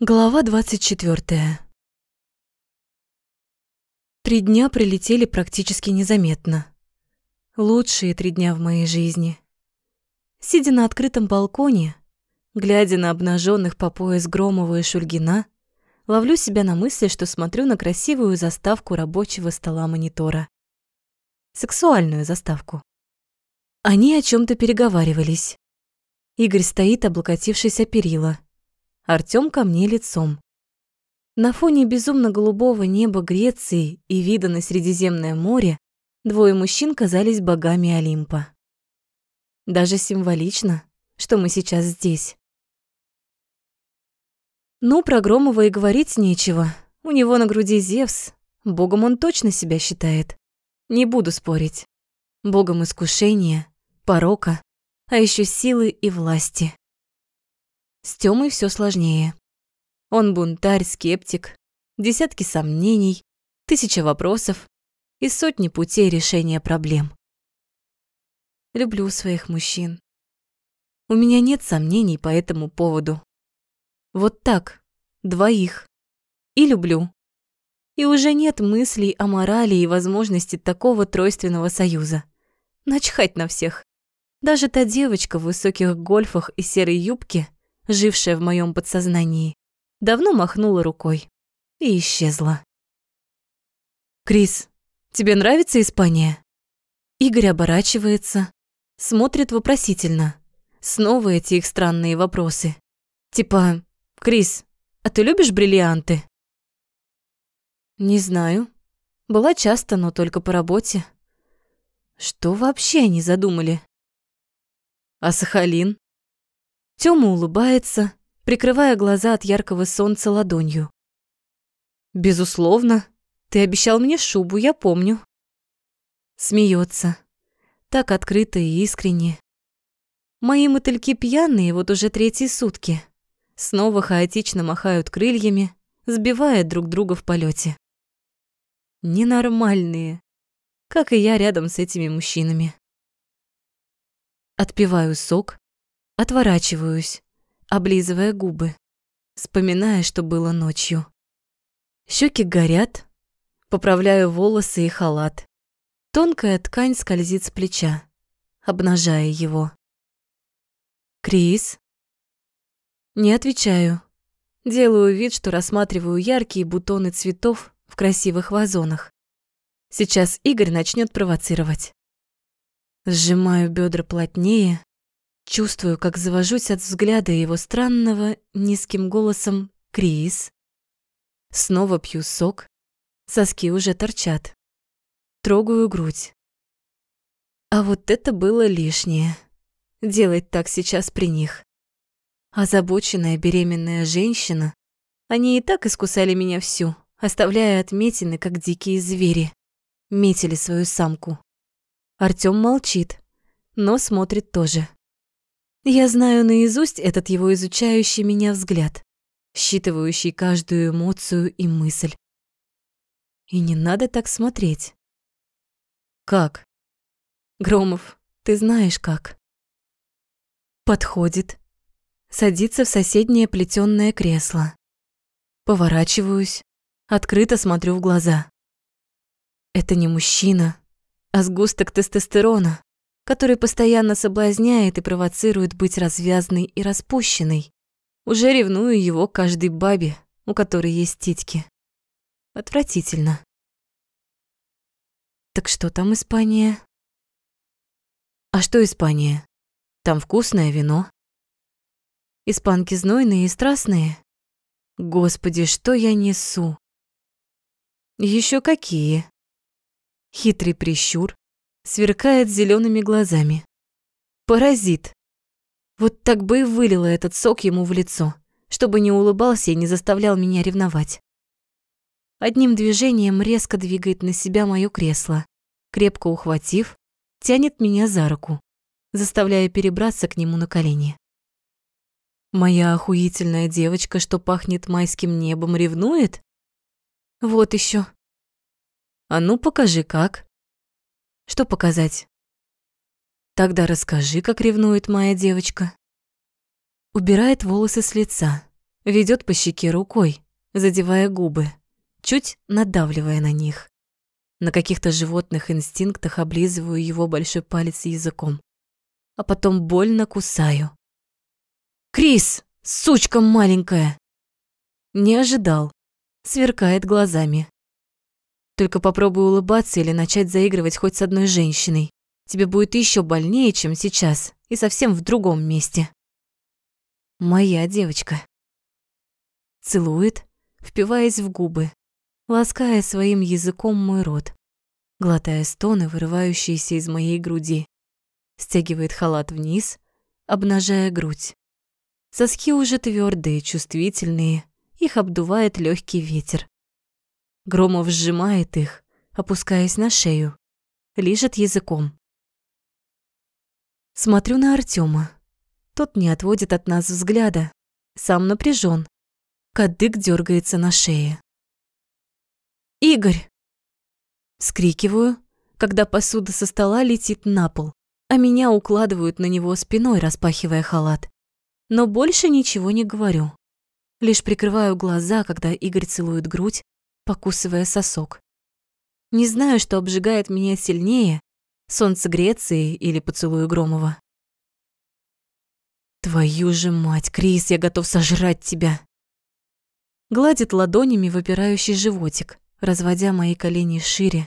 Глава 24. Три дня прилетели практически незаметно. Лучшие три дня в моей жизни. Сидя на открытом балконе, глядя на обнаженных по пояс Громова и Шульгина, ловлю себя на мысли, что смотрю на красивую заставку рабочего стола монитора. Сексуальную заставку. Они о чем то переговаривались. Игорь стоит, облокотившись о перила – Артём ко мне лицом. На фоне безумно-голубого неба Греции и вида на Средиземное море двое мужчин казались богами Олимпа. Даже символично, что мы сейчас здесь. Ну, про Громова и говорить нечего. У него на груди Зевс. Богом он точно себя считает. Не буду спорить. Богом искушения, порока, а еще силы и власти. С Тёмой всё сложнее. Он бунтарь, скептик, десятки сомнений, тысяча вопросов и сотни путей решения проблем. Люблю своих мужчин. У меня нет сомнений по этому поводу. Вот так, двоих. И люблю. И уже нет мыслей о морали и возможности такого тройственного союза. Начхать на всех. Даже та девочка в высоких гольфах и серой юбке жившая в моем подсознании, давно махнула рукой и исчезла. «Крис, тебе нравится Испания?» Игорь оборачивается, смотрит вопросительно. Снова эти их странные вопросы. Типа, «Крис, а ты любишь бриллианты?» «Не знаю. Была часто, но только по работе». Что вообще они задумали? А Сахалин? Тёма улыбается, прикрывая глаза от яркого солнца ладонью. «Безусловно. Ты обещал мне шубу, я помню». Смеется. Так открыто и искренне. Мои мотыльки пьяные вот уже третьи сутки. Снова хаотично махают крыльями, сбивая друг друга в полете. Ненормальные. Как и я рядом с этими мужчинами. Отпиваю сок, Отворачиваюсь, облизывая губы, вспоминая, что было ночью. Щеки горят, поправляю волосы и халат. Тонкая ткань скользит с плеча, обнажая его. «Крис?» Не отвечаю. Делаю вид, что рассматриваю яркие бутоны цветов в красивых вазонах. Сейчас Игорь начнет провоцировать. Сжимаю бедра плотнее, Чувствую, как завожусь от взгляда его странного низким голосом «Крис». Снова пью сок, соски уже торчат. Трогаю грудь. А вот это было лишнее. Делать так сейчас при них. Озабоченная беременная женщина. Они и так искусали меня всю, оставляя отметины, как дикие звери. Метили свою самку. Артём молчит, но смотрит тоже. Я знаю наизусть этот его изучающий меня взгляд, считывающий каждую эмоцию и мысль. И не надо так смотреть. Как? Громов, ты знаешь как. Подходит, садится в соседнее плетённое кресло. Поворачиваюсь, открыто смотрю в глаза. Это не мужчина, а сгусток тестостерона который постоянно соблазняет и провоцирует быть развязной и распущенной. Уже ревную его каждой бабе, у которой есть титьки. Отвратительно. Так что там Испания? А что Испания? Там вкусное вино. Испанки знойные и страстные. Господи, что я несу? Еще какие? Хитрый прищур, сверкает зелеными глазами. Паразит. Вот так бы и вылила этот сок ему в лицо, чтобы не улыбался и не заставлял меня ревновать. Одним движением резко двигает на себя моё кресло, крепко ухватив, тянет меня за руку, заставляя перебраться к нему на колени. Моя охуительная девочка, что пахнет майским небом, ревнует? Вот еще. А ну покажи как. Что показать? Тогда расскажи, как ревнует моя девочка. Убирает волосы с лица, Ведет по щеке рукой, задевая губы, чуть надавливая на них. На каких-то животных инстинктах облизываю его большой палец языком, а потом больно кусаю. «Крис, сучка маленькая!» Не ожидал, сверкает глазами. Только попробуй улыбаться или начать заигрывать хоть с одной женщиной. Тебе будет еще больнее, чем сейчас, и совсем в другом месте. Моя девочка. Целует, впиваясь в губы, лаская своим языком мой рот, глотая стоны, вырывающиеся из моей груди. Стягивает халат вниз, обнажая грудь. Соски уже твердые, чувствительные, их обдувает легкий ветер. Громов сжимает их, опускаясь на шею, лижет языком. Смотрю на Артема. Тот не отводит от нас взгляда, сам напряжен. Кадык дергается на шее. «Игорь!» Скрикиваю, когда посуда со стола летит на пол, а меня укладывают на него спиной, распахивая халат. Но больше ничего не говорю. Лишь прикрываю глаза, когда Игорь целует грудь, покусывая сосок. Не знаю, что обжигает меня сильнее, солнце Греции или поцелуй Громова. Твою же мать, Крис, я готов сожрать тебя. Гладит ладонями выпирающий животик, разводя мои колени шире,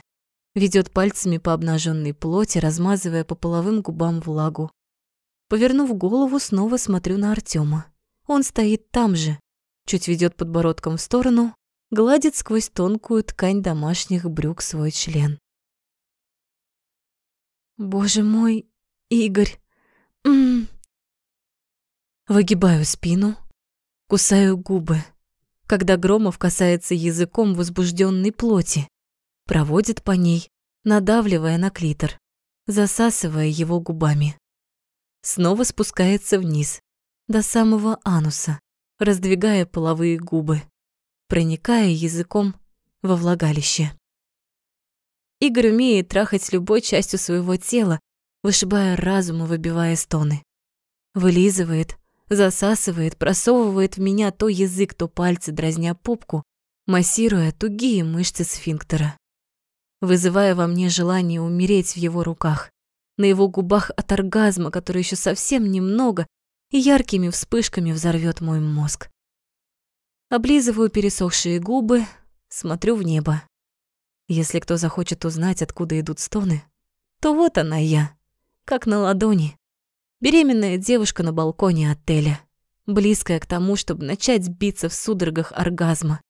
ведет пальцами по обнаженной плоти, размазывая по половым губам влагу. Повернув голову, снова смотрю на Артема. Он стоит там же, чуть ведет подбородком в сторону, гладит сквозь тонкую ткань домашних брюк свой член. Боже мой, Игорь. М -м -м. Выгибаю спину, кусаю губы, когда Громов касается языком возбужденной плоти, проводит по ней, надавливая на клитор, засасывая его губами. Снова спускается вниз, до самого ануса, раздвигая половые губы, проникая языком во влагалище. Игорь умеет трахать любой частью своего тела, вышибая разум и выбивая стоны. Вылизывает, засасывает, просовывает в меня то язык, то пальцы, дразня попку, массируя тугие мышцы сфинктера, вызывая во мне желание умереть в его руках, на его губах от оргазма, который еще совсем немного и яркими вспышками взорвет мой мозг. Облизываю пересохшие губы, смотрю в небо. Если кто захочет узнать, откуда идут стоны, то вот она я, как на ладони. Беременная девушка на балконе отеля, близкая к тому, чтобы начать биться в судорогах оргазма.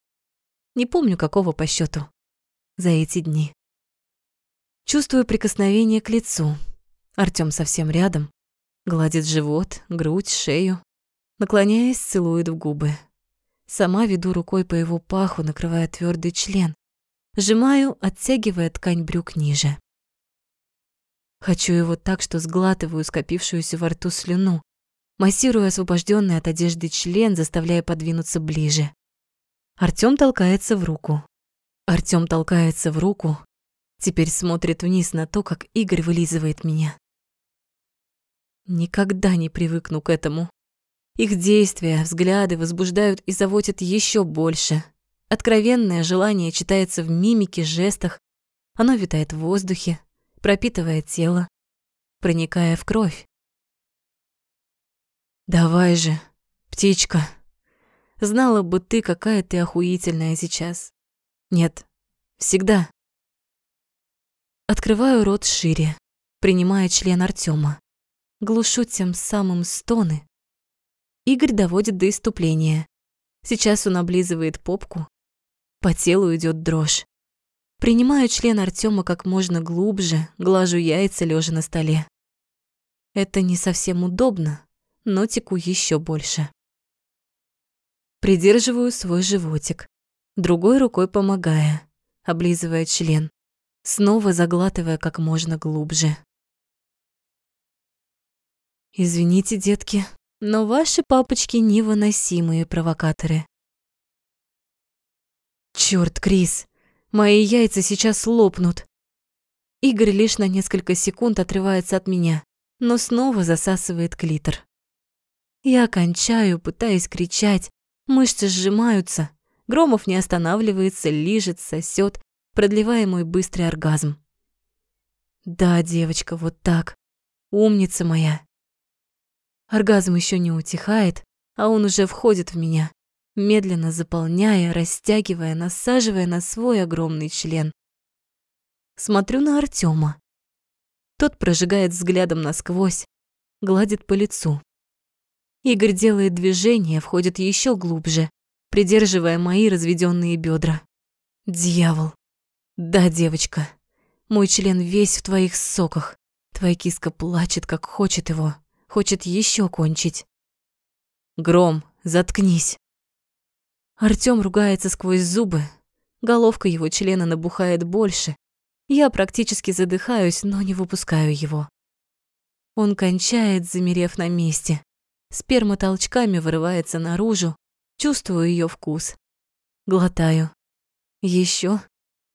Не помню, какого по счету за эти дни. Чувствую прикосновение к лицу. Артём совсем рядом, Гладит живот, грудь, шею. Наклоняясь, целует в губы. Сама веду рукой по его паху, накрывая твердый член. Сжимаю, оттягивая ткань брюк ниже. Хочу его так, что сглатываю скопившуюся во рту слюну, массирую освобожденный от одежды член, заставляя подвинуться ближе. Артём толкается в руку. Артём толкается в руку, теперь смотрит вниз на то, как Игорь вылизывает меня. Никогда не привыкну к этому. Их действия, взгляды возбуждают и заводят еще больше. Откровенное желание читается в мимике, жестах. Оно витает в воздухе, пропитывая тело, проникая в кровь. «Давай же, птичка. Знала бы ты, какая ты охуительная сейчас. Нет, всегда». Открываю рот шире, принимая член Артема глушу тем самым стоны. Игорь доводит до иступления. Сейчас он облизывает попку. По телу идет дрожь. Принимаю член Артема как можно глубже, глажу яйца лежа на столе. Это не совсем удобно, но теку еще больше. Придерживаю свой животик, другой рукой помогая, облизывая член, снова заглатывая как можно глубже. Извините, детки, но ваши папочки невыносимые провокаторы. Чёрт, Крис, мои яйца сейчас лопнут. Игорь лишь на несколько секунд отрывается от меня, но снова засасывает клитор. Я кончаю, пытаясь кричать, Мышцы сжимаются, Громов не останавливается, лижет, сосет, продлевая мой быстрый оргазм. Да, девочка, вот так. Умница моя. Оргазм еще не утихает, а он уже входит в меня, медленно заполняя, растягивая, насаживая на свой огромный член. Смотрю на Артема. Тот прожигает взглядом насквозь, гладит по лицу. Игорь делает движение, входит еще глубже, придерживая мои разведенные бедра. Дьявол. Да, девочка. Мой член весь в твоих соках. Твоя киска плачет, как хочет его. Хочет еще кончить. Гром, заткнись. Артём ругается сквозь зубы. Головка его члена набухает больше. Я практически задыхаюсь, но не выпускаю его. Он кончает, замерев на месте. Сперма толчками вырывается наружу. Чувствую ее вкус. Глотаю. Еще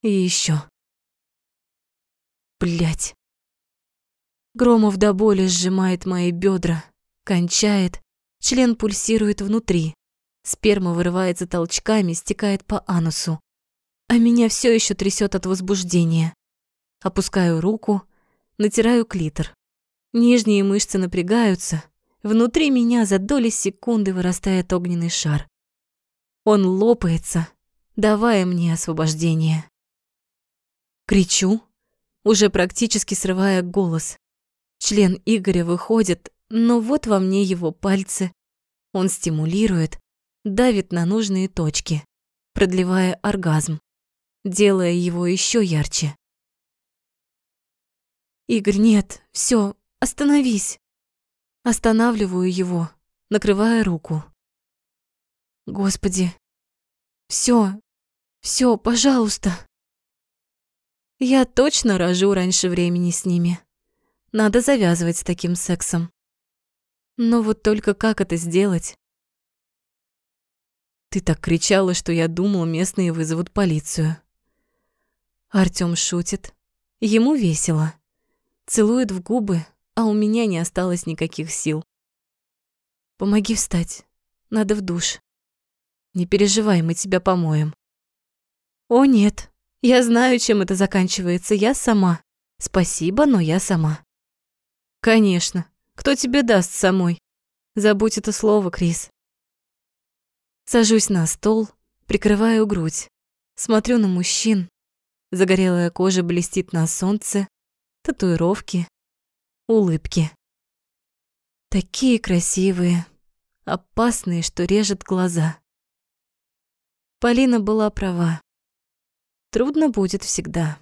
и еще. Блять. Громов до боли сжимает мои бедра, кончает, член пульсирует внутри. Сперма вырывается толчками, стекает по анусу. А меня все еще трясет от возбуждения. Опускаю руку, натираю клитор. Нижние мышцы напрягаются, внутри меня за доли секунды вырастает огненный шар. Он лопается, давая мне освобождение. Кричу, уже практически срывая голос. Член Игоря выходит, но вот во мне его пальцы. Он стимулирует, давит на нужные точки, продлевая оргазм, делая его еще ярче. Игорь, нет, все, остановись. Останавливаю его, накрывая руку. Господи, все, все, пожалуйста. Я точно рожу раньше времени с ними. Надо завязывать с таким сексом. Но вот только как это сделать? Ты так кричала, что я думал, местные вызовут полицию. Артём шутит. Ему весело. Целует в губы, а у меня не осталось никаких сил. Помоги встать. Надо в душ. Не переживай, мы тебя помоем. О, нет. Я знаю, чем это заканчивается. Я сама. Спасибо, но я сама. Конечно. Кто тебе даст самой? Забудь это слово, Крис. Сажусь на стол, прикрываю грудь. Смотрю на мужчин. Загорелая кожа блестит на солнце. Татуировки. Улыбки. Такие красивые. Опасные, что режет глаза. Полина была права. Трудно будет всегда.